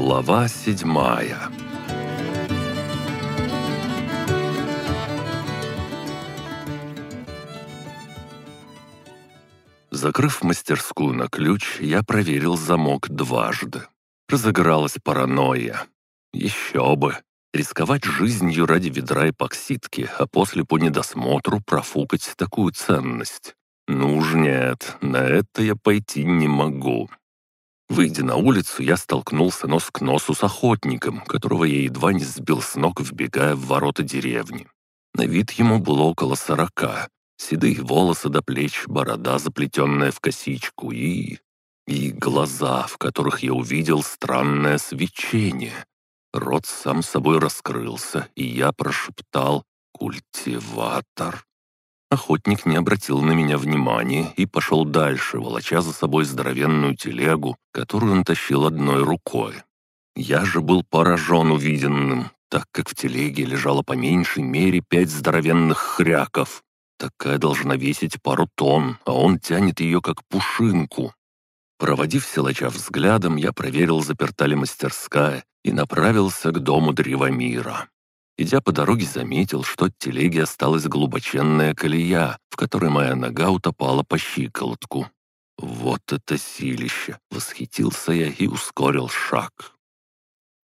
Глава седьмая Закрыв мастерскую на ключ, я проверил замок дважды. Разыгралась паранойя. Еще бы. Рисковать жизнью ради ведра эпоксидки, а после по недосмотру профукать такую ценность. Ну уж нет, на это я пойти не могу. Выйдя на улицу, я столкнулся нос к носу с охотником, которого я едва не сбил с ног, вбегая в ворота деревни. На вид ему было около сорока. Седые волосы до плеч, борода, заплетенная в косичку, и... и глаза, в которых я увидел странное свечение. Рот сам собой раскрылся, и я прошептал «Культиватор». Охотник не обратил на меня внимания и пошел дальше, волоча за собой здоровенную телегу, которую он тащил одной рукой. Я же был поражен увиденным, так как в телеге лежало по меньшей мере пять здоровенных хряков. Такая должна весить пару тонн, а он тянет ее как пушинку. Проводив силача взглядом, я проверил, заперта ли мастерская, и направился к дому Древомира. Идя по дороге, заметил, что от телеги осталась глубоченная колея, в которой моя нога утопала по щиколотку. Вот это силище! Восхитился я и ускорил шаг.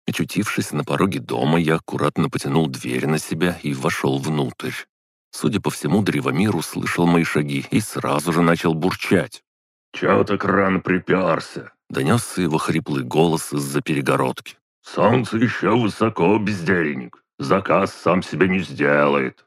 Очутившись на пороге дома, я аккуратно потянул дверь на себя и вошел внутрь. Судя по всему, Древомир услышал мои шаги и сразу же начал бурчать. «Чё так рано приперся?» — донесся его хриплый голос из-за перегородки. «Солнце еще высоко, бездельник. Заказ сам себе не сделает».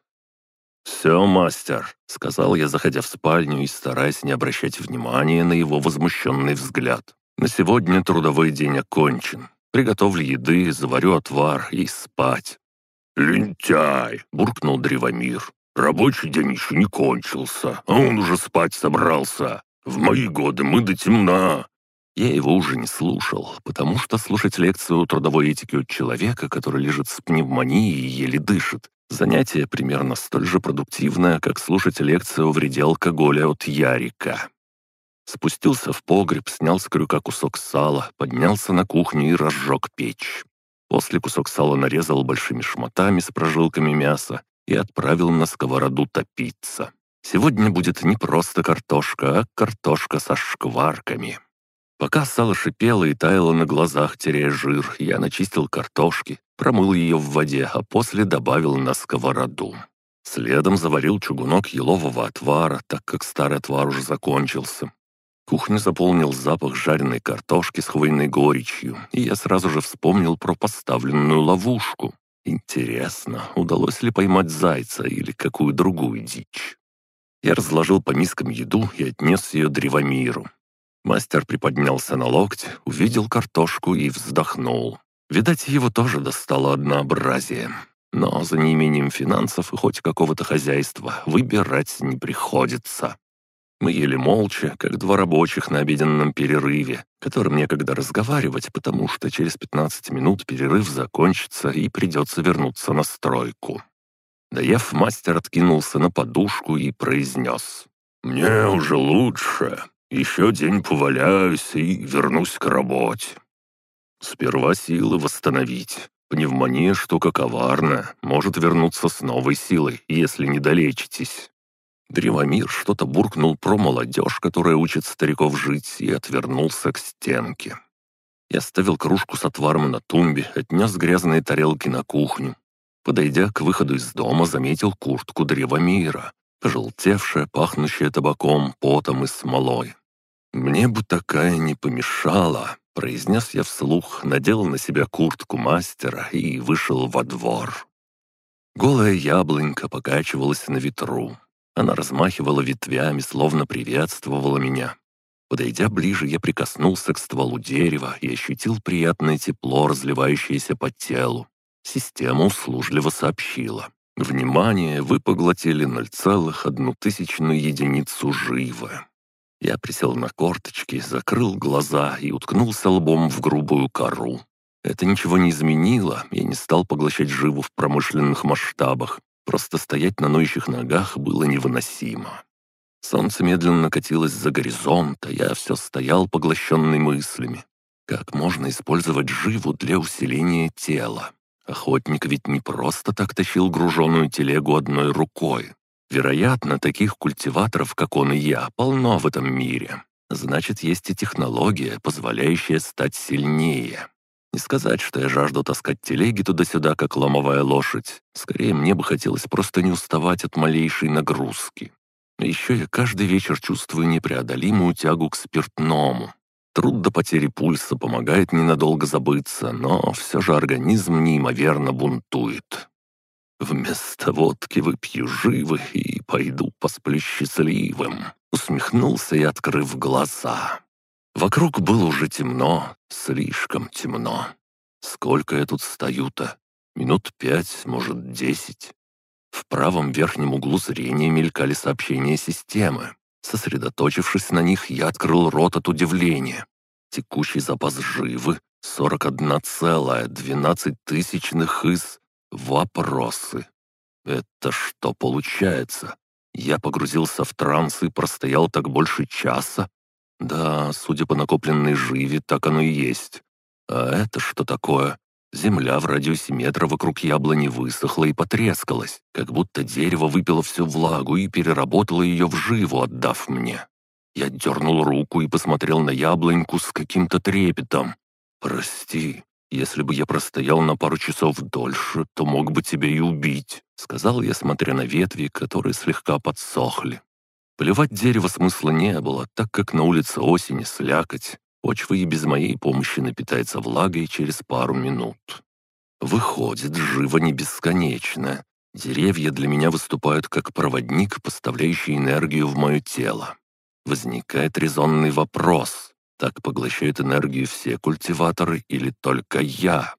«Все, мастер», — сказал я, заходя в спальню и стараясь не обращать внимания на его возмущенный взгляд. «На сегодня трудовой день окончен. Приготовлю еды, заварю отвар и спать». «Лентяй!» — буркнул Древомир. «Рабочий день еще не кончился, а он уже спать собрался. В мои годы мы до темна. Я его уже не слушал, потому что слушать лекцию о трудовой этике от человека, который лежит с пневмонией и еле дышит, занятие примерно столь же продуктивное, как слушать лекцию о вреде алкоголя от Ярика. Спустился в погреб, снял с крюка кусок сала, поднялся на кухню и разжег печь. После кусок сала нарезал большими шматами с прожилками мяса и отправил на сковороду топиться. Сегодня будет не просто картошка, а картошка со шкварками. Пока сало шипело и таяло на глазах, теряя жир, я начистил картошки, промыл ее в воде, а после добавил на сковороду. Следом заварил чугунок елового отвара, так как старый отвар уже закончился. Кухню заполнил запах жареной картошки с хвойной горечью, и я сразу же вспомнил про поставленную ловушку. Интересно, удалось ли поймать зайца или какую другую дичь? Я разложил по мискам еду и отнес ее древомиру. Мастер приподнялся на локте, увидел картошку и вздохнул. Видать, его тоже достало однообразие. Но за неимением финансов и хоть какого-то хозяйства выбирать не приходится. Мы ели молча, как два рабочих на обеденном перерыве, которым некогда разговаривать, потому что через 15 минут перерыв закончится и придется вернуться на стройку. Доев, мастер откинулся на подушку и произнес. «Мне уже лучше. Еще день поваляюсь и вернусь к работе. Сперва силы восстановить. Пневмония штука коварная, может вернуться с новой силой, если не долечитесь. Древомир что-то буркнул про молодежь, которая учит стариков жить, и отвернулся к стенке. Я ставил кружку с отваром на тумбе, отнес грязные тарелки на кухню. Подойдя к выходу из дома, заметил куртку Древомира, желтевшая, пахнущая табаком, потом и смолой. «Мне бы такая не помешала», — произнес я вслух, надел на себя куртку мастера и вышел во двор. Голая яблонька покачивалась на ветру. Она размахивала ветвями, словно приветствовала меня. Подойдя ближе, я прикоснулся к стволу дерева и ощутил приятное тепло, разливающееся по телу. Система услужливо сообщила. Внимание, вы поглотили 0,1 единицу живы. Я присел на корточки, закрыл глаза и уткнулся лбом в грубую кору. Это ничего не изменило, я не стал поглощать живу в промышленных масштабах. Просто стоять на ноющих ногах было невыносимо. Солнце медленно катилось за горизонт, а я все стоял поглощенный мыслями. Как можно использовать живу для усиления тела? Охотник ведь не просто так тащил груженную телегу одной рукой. Вероятно, таких культиваторов, как он и я, полно в этом мире. Значит, есть и технология, позволяющая стать сильнее. Не сказать, что я жажду таскать телеги туда-сюда, как ломовая лошадь. Скорее, мне бы хотелось просто не уставать от малейшей нагрузки. Еще я каждый вечер чувствую непреодолимую тягу к спиртному. Труд до потери пульса помогает ненадолго забыться, но все же организм неимоверно бунтует. Вместо водки выпью живы и пойду посплю счастливым. Усмехнулся и открыв глаза. Вокруг было уже темно, слишком темно. Сколько я тут стою-то? Минут пять, может, десять. В правом верхнем углу зрения мелькали сообщения системы. Сосредоточившись на них, я открыл рот от удивления. Текущий запас живы — 41,12 тысячных из... Вопросы. Это что получается? Я погрузился в транс и простоял так больше часа? Да, судя по накопленной живи, так оно и есть. А это что такое? Земля в радиусе метра вокруг яблони высохла и потрескалась, как будто дерево выпило всю влагу и переработало ее в живу, отдав мне. Я дернул руку и посмотрел на яблоньку с каким-то трепетом. «Прости, если бы я простоял на пару часов дольше, то мог бы тебя и убить», — сказал я, смотря на ветви, которые слегка подсохли. Поливать дерево смысла не было, так как на улице осень и слякоть, Почва и без моей помощи напитается влагой через пару минут. Выходит, живо не бесконечно. Деревья для меня выступают как проводник, поставляющий энергию в мое тело. Возникает резонный вопрос. Так поглощают энергию все культиваторы или только я?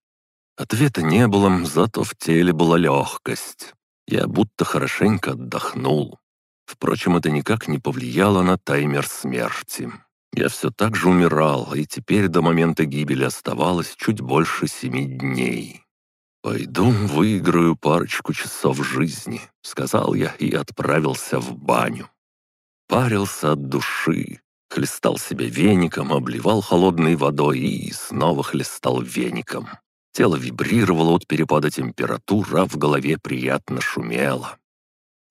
Ответа не было, зато в теле была легкость. Я будто хорошенько отдохнул. Впрочем, это никак не повлияло на таймер смерти. Я все так же умирал, и теперь до момента гибели оставалось чуть больше семи дней. «Пойду выиграю парочку часов жизни», — сказал я и отправился в баню. Парился от души, хлестал себя веником, обливал холодной водой и снова хлестал веником. Тело вибрировало от перепада температур, а в голове приятно шумело.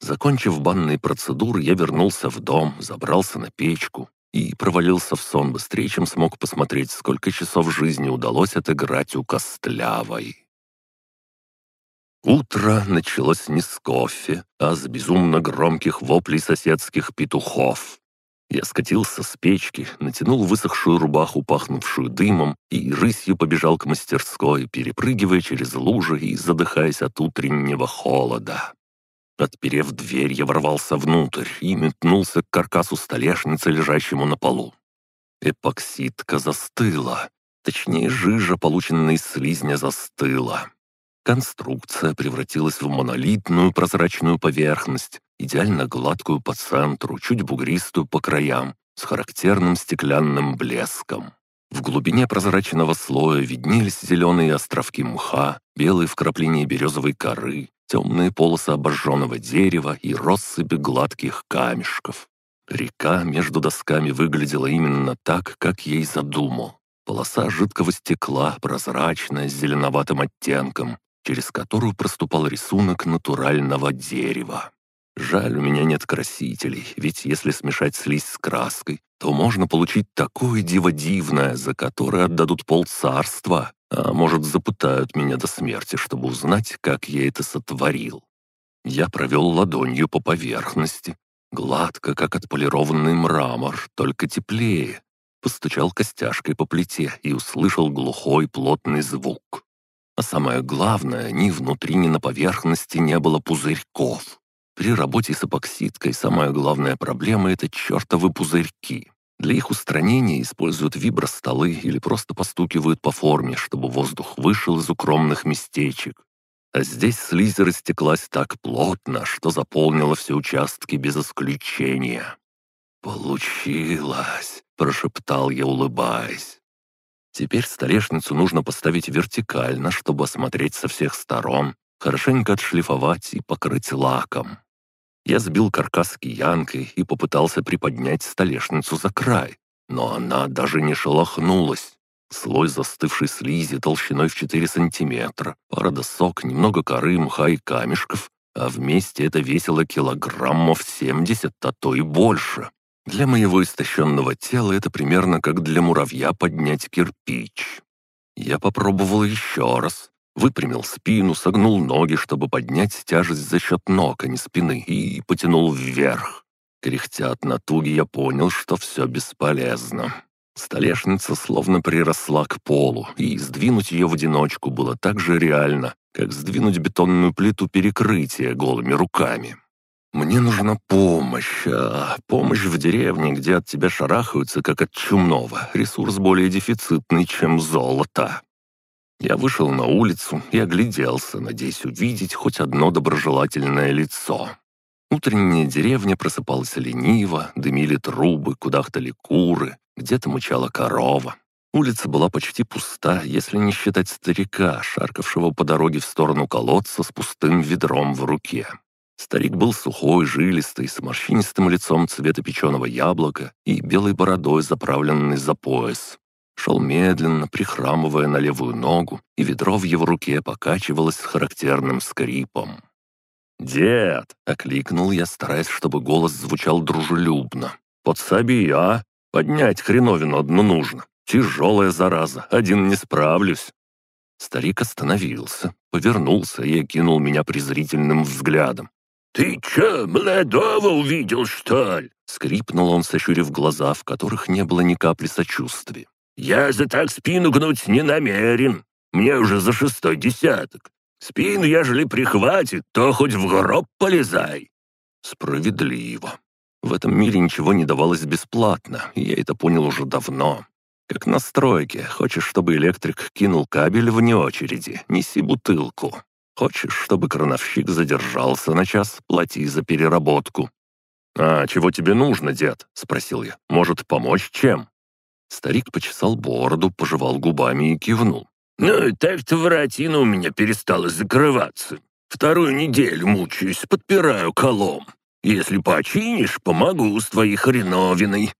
Закончив банные процедуры, я вернулся в дом, забрался на печку, и провалился в сон быстрее, чем смог посмотреть, сколько часов жизни удалось отыграть у Костлявой. Утро началось не с кофе, а с безумно громких воплей соседских петухов. Я скатился с печки, натянул высохшую рубаху, пахнувшую дымом, и рысью побежал к мастерской, перепрыгивая через лужи и задыхаясь от утреннего холода. Отперев дверь, я ворвался внутрь и метнулся к каркасу столешницы, лежащему на полу. Эпоксидка застыла. Точнее, жижа, полученная из слизня, застыла. Конструкция превратилась в монолитную прозрачную поверхность, идеально гладкую по центру, чуть бугристую по краям, с характерным стеклянным блеском. В глубине прозрачного слоя виднелись зеленые островки мха, белые вкрапления березовой коры, темные полосы обожженного дерева и россыпи гладких камешков. Река между досками выглядела именно так, как ей задумал. Полоса жидкого стекла, прозрачная, с зеленоватым оттенком, через которую проступал рисунок натурального дерева. Жаль, у меня нет красителей, ведь если смешать слизь с краской, то можно получить такое диво дивное, за которое отдадут полцарства, а может, запытают меня до смерти, чтобы узнать, как я это сотворил. Я провел ладонью по поверхности, гладко, как отполированный мрамор, только теплее. Постучал костяшкой по плите и услышал глухой плотный звук. А самое главное, ни внутри, ни на поверхности не было пузырьков. При работе с эпоксидкой самая главная проблема — это чертовы пузырьки. Для их устранения используют вибростолы или просто постукивают по форме, чтобы воздух вышел из укромных местечек. А здесь слизь растеклась так плотно, что заполнила все участки без исключения. «Получилось!» — прошептал я, улыбаясь. Теперь столешницу нужно поставить вертикально, чтобы осмотреть со всех сторон, хорошенько отшлифовать и покрыть лаком. Я сбил каркас киянкой и попытался приподнять столешницу за край, но она даже не шелохнулась. Слой застывшей слизи толщиной в 4 сантиметра, пара досок, немного коры, мха и камешков, а вместе это весило килограммов 70, а то и больше. Для моего истощенного тела это примерно как для муравья поднять кирпич. Я попробовал еще раз. Выпрямил спину, согнул ноги, чтобы поднять тяжесть за счет ног, а не спины, и потянул вверх. Кряхтя от натуги, я понял, что все бесполезно. Столешница словно приросла к полу, и сдвинуть ее в одиночку было так же реально, как сдвинуть бетонную плиту перекрытия голыми руками. Мне нужна помощь, а помощь в деревне, где от тебя шарахаются, как от чумного, ресурс более дефицитный, чем золото. Я вышел на улицу и огляделся, надеясь увидеть хоть одно доброжелательное лицо. Утренняя деревня просыпалась лениво, дымили трубы, кудахтали куры, где-то мычала корова. Улица была почти пуста, если не считать старика, шаркавшего по дороге в сторону колодца с пустым ведром в руке. Старик был сухой, жилистый, с морщинистым лицом цвета печеного яблока и белой бородой, заправленной за пояс. Шел медленно, прихрамывая на левую ногу, и ведро в его руке покачивалось с характерным скрипом. «Дед!» — окликнул я, стараясь, чтобы голос звучал дружелюбно. «Подсоби, а? Поднять хреновину одну нужно. Тяжелая зараза, один не справлюсь». Старик остановился, повернулся и окинул меня презрительным взглядом. «Ты чё, молодого увидел, что ли?» Скрипнул он, сощурив глаза, в которых не было ни капли сочувствия. «Я за так спину гнуть не намерен. Мне уже за шестой десяток. Спину, ежели прихватит, то хоть в гроб полезай». Справедливо. В этом мире ничего не давалось бесплатно, я это понял уже давно. Как на стройке, хочешь, чтобы электрик кинул кабель вне очереди, неси бутылку. Хочешь, чтобы крановщик задержался на час, плати за переработку». «А чего тебе нужно, дед?» — спросил я. «Может, помочь чем?» Старик почесал бороду, пожевал губами и кивнул. «Ну, так-то воротина у меня перестала закрываться. Вторую неделю мучаюсь, подпираю колом. Если починишь, помогу с твоей хреновиной».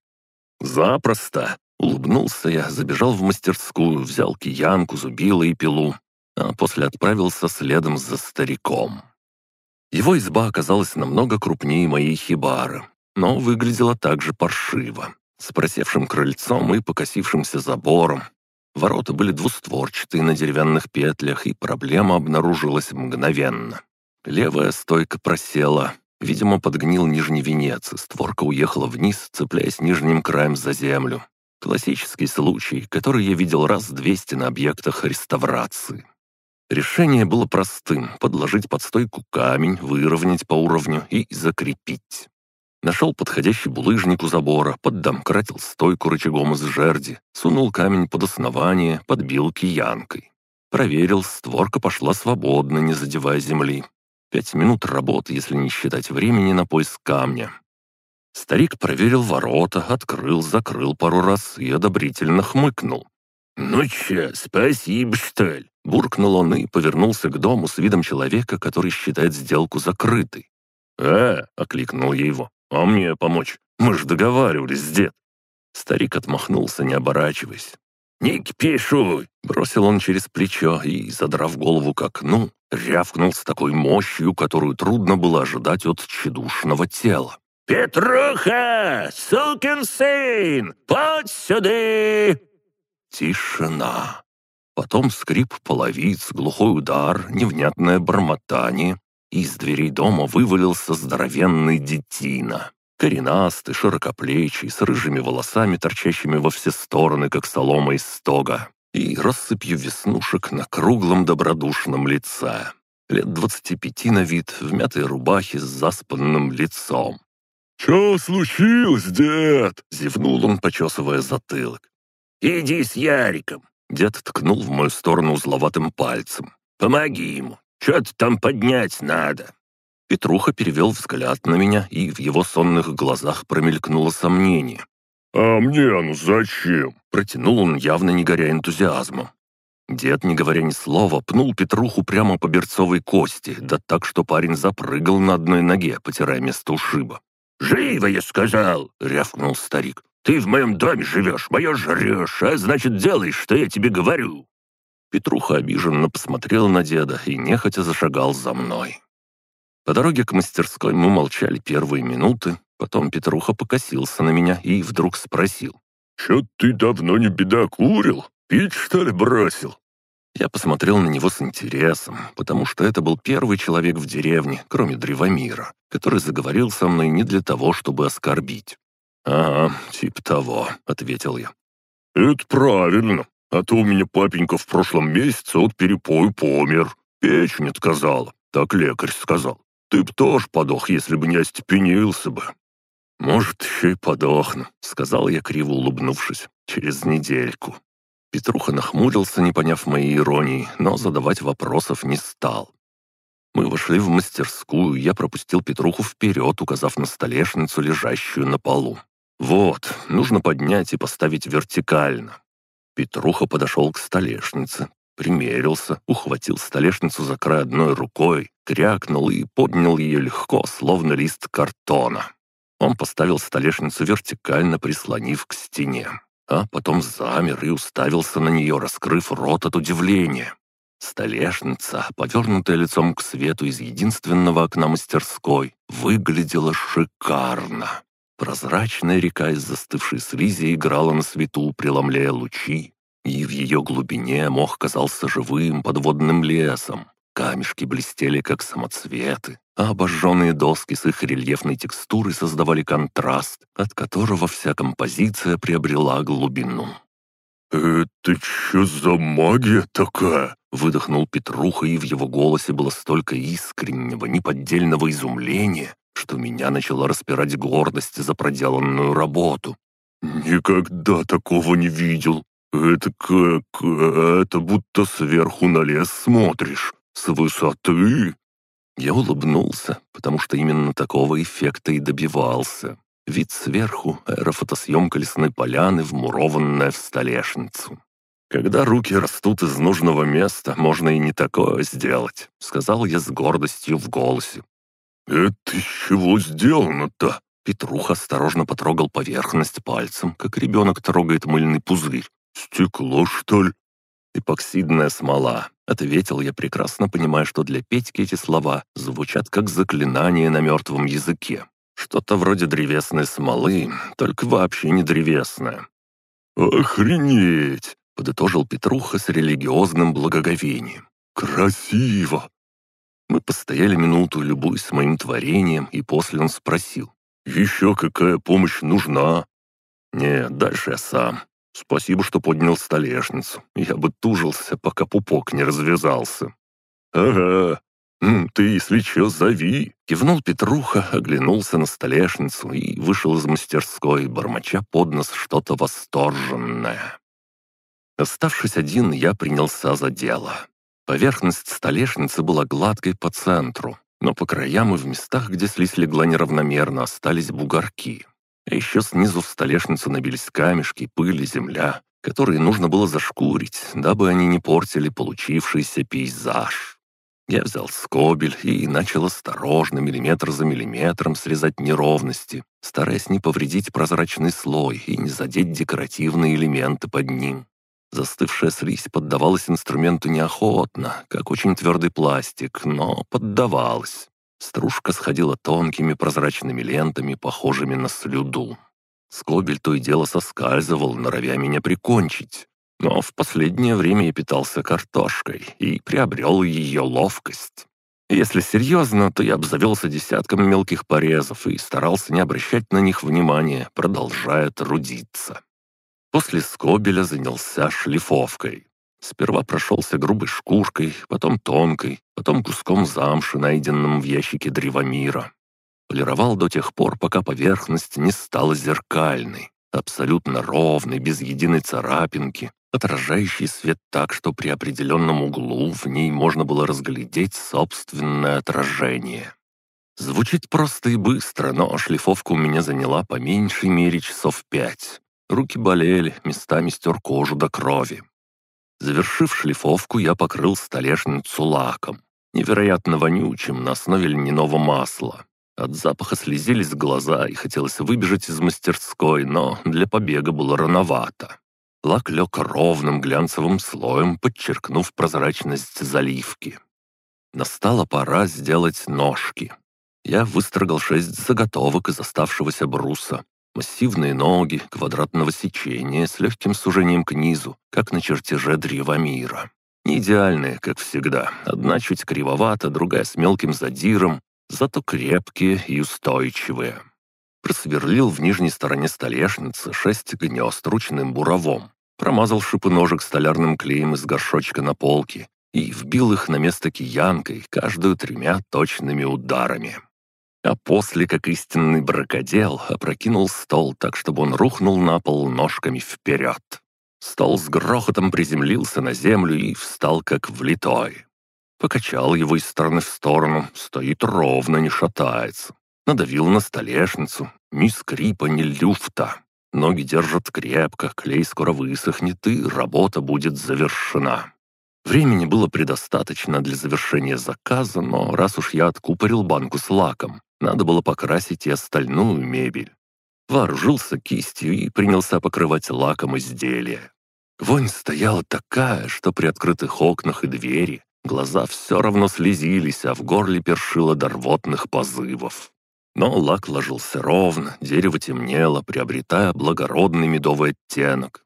«Запросто!» — улыбнулся я, забежал в мастерскую, взял киянку, зубило и пилу а после отправился следом за стариком. Его изба оказалась намного крупнее моей хибары, но выглядела также паршиво, с просевшим крыльцом и покосившимся забором. Ворота были двустворчатые на деревянных петлях, и проблема обнаружилась мгновенно. Левая стойка просела, видимо, подгнил нижний венец, створка уехала вниз, цепляясь нижним краем за землю. Классический случай, который я видел раз двести на объектах реставрации. Решение было простым — подложить под стойку камень, выровнять по уровню и закрепить. Нашел подходящий булыжник у забора, поддомкратил стойку рычагом из жерди, сунул камень под основание, подбил киянкой. Проверил, створка пошла свободно, не задевая земли. Пять минут работы, если не считать времени на поиск камня. Старик проверил ворота, открыл, закрыл пару раз и одобрительно хмыкнул. «Ну че, спасибо, что ли?» Буркнул он и повернулся к дому с видом человека, который считает сделку закрытой. «Э!» — окликнул я его. «А мне помочь? Мы же договаривались, дед!» Старик отмахнулся, не оборачиваясь. «Не кипишуй!» — бросил он через плечо и, задрав голову к окну, рявкнул с такой мощью, которую трудно было ожидать от тщедушного тела. «Петруха! Сукин сын! Подь сюда!» Тишина. Потом скрип половиц, глухой удар, невнятное бормотание. Из дверей дома вывалился здоровенный детина. Коренастый, широкоплечий, с рыжими волосами, торчащими во все стороны, как солома из стога, и россыпью веснушек на круглом добродушном лице. Лет двадцати пяти на вид, в мятой рубахе с заспанным лицом. «Чё случилось, дед?» — зевнул он, почесывая затылок. «Иди с Яриком. Дед ткнул в мою сторону узловатым пальцем. «Помоги ему. Что-то там поднять надо». Петруха перевел взгляд на меня, и в его сонных глазах промелькнуло сомнение. «А мне оно зачем?» Протянул он, явно не горя энтузиазмом. Дед, не говоря ни слова, пнул Петруху прямо по берцовой кости, да так, что парень запрыгал на одной ноге, потирая место ушиба. «Живо, я сказал!» — рявкнул старик. Ты в моем доме живешь, мое жрешь, а значит, делаешь, что я тебе говорю». Петруха обиженно посмотрел на деда и нехотя зашагал за мной. По дороге к мастерской мы молчали первые минуты, потом Петруха покосился на меня и вдруг спросил. «Чё ты давно не бедокурил? Пить, что ли, бросил?» Я посмотрел на него с интересом, потому что это был первый человек в деревне, кроме Древомира, который заговорил со мной не для того, чтобы оскорбить. «Ага, типа того», — ответил я. «Это правильно, а то у меня папенька в прошлом месяце от перепою помер. Печень отказала, так лекарь сказал. Ты б тоже подох, если бы не остепенился бы». «Может, еще и подохну», — сказал я, криво улыбнувшись, — «через недельку». Петруха нахмурился, не поняв моей иронии, но задавать вопросов не стал. Мы вошли в мастерскую, я пропустил Петруху вперед, указав на столешницу, лежащую на полу. «Вот, нужно поднять и поставить вертикально». Петруха подошел к столешнице, примерился, ухватил столешницу за край одной рукой, крякнул и поднял ее легко, словно лист картона. Он поставил столешницу вертикально, прислонив к стене а потом замер и уставился на нее, раскрыв рот от удивления. Столешница, повернутая лицом к свету из единственного окна мастерской, выглядела шикарно. Прозрачная река из застывшей слизи играла на свету, преломляя лучи, и в ее глубине мох казался живым подводным лесом. Камешки блестели, как самоцветы, а обожженные доски с их рельефной текстурой создавали контраст, от которого вся композиция приобрела глубину. «Это что за магия такая?» — выдохнул Петруха, и в его голосе было столько искреннего, неподдельного изумления, что меня начала распирать гордость за проделанную работу. «Никогда такого не видел. Это как... это будто сверху на лес смотришь. С высоты?» Я улыбнулся, потому что именно такого эффекта и добивался. Вид сверху, аэрофотосъемка лесной поляны, вмурованная в столешницу. «Когда руки растут из нужного места, можно и не такое сделать», — сказал я с гордостью в голосе. «Это из чего сделано-то?» Петрух осторожно потрогал поверхность пальцем, как ребенок трогает мыльный пузырь. «Стекло, что ли?» «Эпоксидная смола», — ответил я, прекрасно понимая, что для Петьки эти слова звучат как заклинание на мертвом языке. Что-то вроде древесной смолы, только вообще не древесная. «Охренеть!» — подытожил Петруха с религиозным благоговением. «Красиво!» Мы постояли минуту, любуясь моим творением, и после он спросил. «Еще какая помощь нужна?» «Нет, дальше я сам. Спасибо, что поднял столешницу. Я бы тужился, пока пупок не развязался. «Ага, ты, если чё, зови!» Кивнул Петруха, оглянулся на столешницу и вышел из мастерской, бормоча под нос что-то восторженное. Оставшись один, я принялся за дело. Поверхность столешницы была гладкой по центру, но по краям и в местах, где слизь легла неравномерно, остались бугорки. А еще снизу в столешницу набились камешки, пыль и земля, которые нужно было зашкурить, дабы они не портили получившийся пейзаж. Я взял скобель и начал осторожно, миллиметр за миллиметром срезать неровности, стараясь не повредить прозрачный слой и не задеть декоративные элементы под ним. Застывшая слизь поддавалась инструменту неохотно, как очень твердый пластик, но поддавалась. Стружка сходила тонкими прозрачными лентами, похожими на слюду. Скобель то и дело соскальзывал, норовя меня прикончить. Но в последнее время я питался картошкой и приобрел ее ловкость. Если серьезно, то я обзавелся десятком мелких порезов и старался не обращать на них внимания, продолжая трудиться. После скобеля занялся шлифовкой. Сперва прошелся грубой шкуркой, потом тонкой, потом куском замши, найденным в ящике древомира. Полировал до тех пор, пока поверхность не стала зеркальной, абсолютно ровной, без единой царапинки, отражающий свет так, что при определенном углу в ней можно было разглядеть собственное отражение. Звучит просто и быстро, но шлифовка у меня заняла по меньшей мере часов пять. Руки болели, местами стер кожу до крови. Завершив шлифовку, я покрыл столешницу лаком, невероятно вонючим на основе льняного масла. От запаха слезились глаза, и хотелось выбежать из мастерской, но для побега было рановато. Лак лег ровным глянцевым слоем, подчеркнув прозрачность заливки. Настала пора сделать ножки. Я выстрогал шесть заготовок из оставшегося бруса. Массивные ноги, квадратного сечения с легким сужением к низу, как на чертеже древа мира. Не идеальные, как всегда. Одна чуть кривовата, другая с мелким задиром, зато крепкие и устойчивые. Просверлил в нижней стороне столешницы шесть гнезд ручным буровом, промазал шипы ножек столярным клеем из горшочка на полке и вбил их на место киянкой, каждую тремя точными ударами. А после, как истинный бракодел, опрокинул стол так, чтобы он рухнул на пол ножками вперед. Стол с грохотом приземлился на землю и встал как влитой. Покачал его из стороны в сторону, стоит ровно, не шатается. Надавил на столешницу, ни скрипа, ни люфта. Ноги держат крепко, клей скоро высохнет, и работа будет завершена. Времени было предостаточно для завершения заказа, но раз уж я откупорил банку с лаком, надо было покрасить и остальную мебель. Вооружился кистью и принялся покрывать лаком изделия. Вонь стояла такая, что при открытых окнах и двери глаза все равно слезились, а в горле першило до рвотных позывов. Но лак ложился ровно, дерево темнело, приобретая благородный медовый оттенок.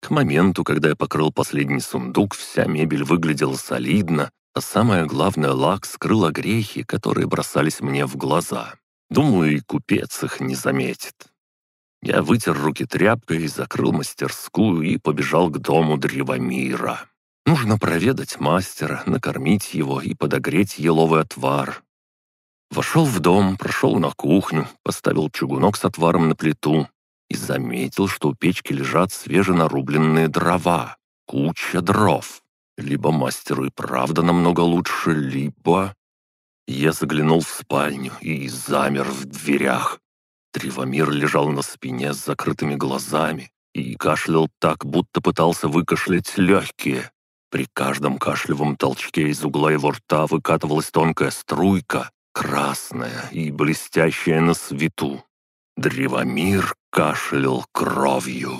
К моменту, когда я покрыл последний сундук, вся мебель выглядела солидно, а самое главное, лак скрыл грехи, которые бросались мне в глаза. Думаю, и купец их не заметит. Я вытер руки тряпкой, закрыл мастерскую и побежал к дому Древомира. Нужно проведать мастера, накормить его и подогреть еловый отвар. Вошел в дом, прошел на кухню, поставил чугунок с отваром на плиту и заметил, что у печки лежат свеженарубленные дрова. Куча дров. Либо мастеру и правда намного лучше, либо... Я заглянул в спальню и замер в дверях. Тревомир лежал на спине с закрытыми глазами и кашлял так, будто пытался выкашлять легкие. При каждом кашлевом толчке из угла его рта выкатывалась тонкая струйка, красная и блестящая на свету. Древомир кашлял кровью.